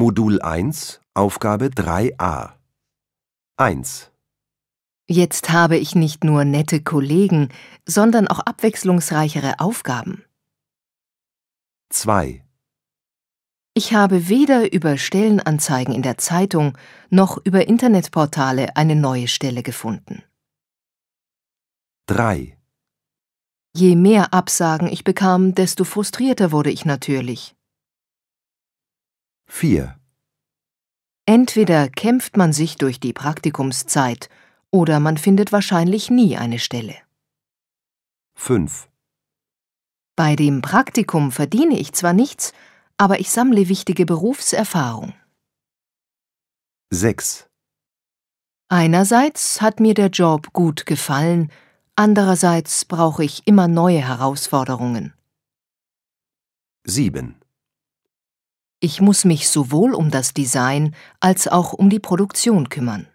Modul 1, Aufgabe 3a 1. Jetzt habe ich nicht nur nette Kollegen, sondern auch abwechslungsreichere Aufgaben. 2. Ich habe weder über Stellenanzeigen in der Zeitung noch über Internetportale eine neue Stelle gefunden. 3. Je mehr Absagen ich bekam, desto frustrierter wurde ich natürlich. 4. Entweder kämpft man sich durch die Praktikumszeit oder man findet wahrscheinlich nie eine Stelle. 5. Bei dem Praktikum verdiene ich zwar nichts, aber ich sammle wichtige Berufserfahrung. 6. Einerseits hat mir der Job gut gefallen, andererseits brauche ich immer neue Herausforderungen. 7. Ich muss mich sowohl um das Design als auch um die Produktion kümmern.